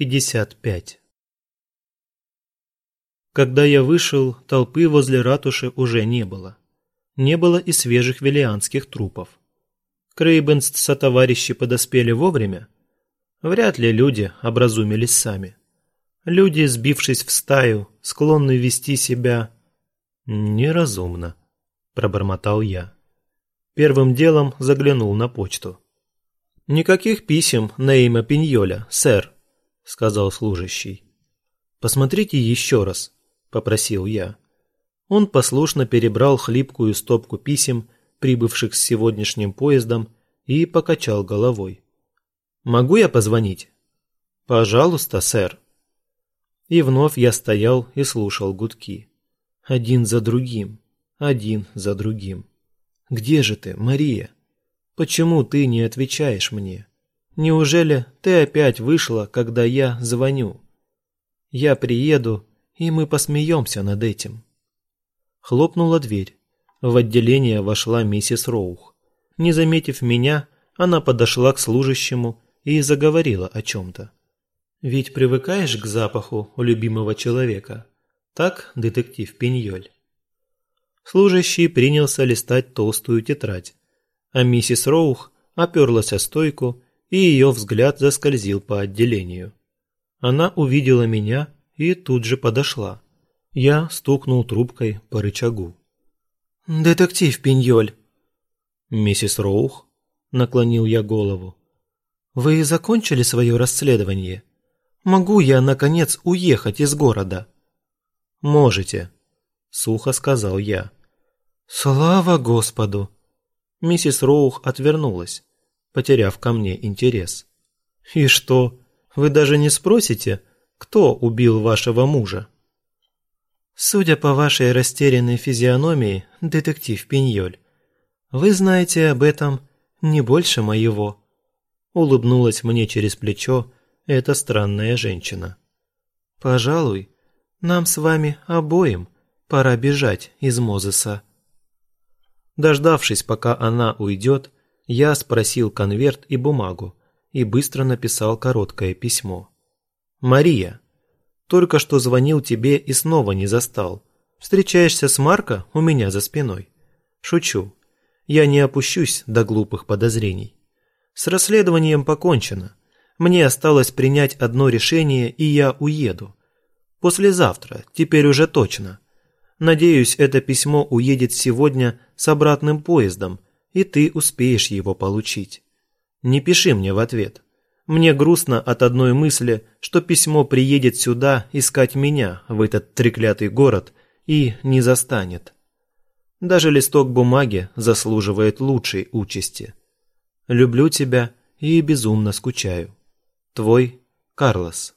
55 Когда я вышел, толпы возле ратуши уже не было. Не было и свежих велианских трупов. Крейбенст сотоварищи подоспели вовремя? Вряд ли люди образумились сами. Люди, сбившись в стаю, склонны вести себя неразумно, пробормотал я. Первым делом заглянул на почту. Никаких писем на имя Пиньоля, сэр, сказал служащий. Посмотрите еще раз, попросил я. Он послушно перебрал хлипкую стопку писем, прибывших с сегодняшним поездом, и покачал головой. Могу я позвонить? Пожалуйста, сэр. И вновь я стоял и слушал гудки. Один за другим, один за другим. Где же ты, Мария? Почему ты не отвечаешь мне? Неужели ты опять вышла, когда я звоню? Я приеду, и мы посмеемся над этим. Хлопнула дверь. В отделение вошла миссис Роух. Не заметив меня, она подошла к служащему и заговорила о чем-то. Ведь привыкаешь к запаху у любимого человека. Так, детектив Пиньоль. Служащий принялся листать толстую тетрадь, а миссис Роух оперлась о стойку, и ее взгляд заскользил по отделению. Она увидела меня и тут же подошла. Я стукнул трубкой по рычагу. «Детектив Пиньоль!» «Миссис Роух?» – наклонил я голову. «Вы закончили свое расследование? Могу я, наконец, уехать из города?» «Можете», – сухо сказал я. «Слава Господу!» Миссис Роух отвернулась, потеряв ко мне интерес. «И что, вы даже не спросите, кто убил вашего мужа?» «Судя по вашей растерянной физиономии, детектив Пиньоль, вы знаете об этом не больше моего», улыбнулась мне через плечо эта странная женщина. «Пожалуй, нам с вами обоим пора бежать из Мозеса». Дождавшись, пока она уйдет, я спросил конверт и бумагу и быстро написал короткое письмо. «Мария, только что звонил тебе и снова не застал. Встречаешься с Марко у меня за спиной. Шучу. Я не опущусь до глупых подозрений. С расследованием покончено. Мне осталось принять одно решение, и я уеду. Послезавтра, теперь уже точно. Надеюсь, это письмо уедет сегодня с обратным поездом, и ты успеешь его получить. Не пиши мне в ответ. Мне грустно от одной мысли, что письмо приедет сюда искать меня в этот треклятый город и не застанет. Даже листок бумаги заслуживает лучшей участи. Люблю тебя и безумно скучаю. Твой Карлос.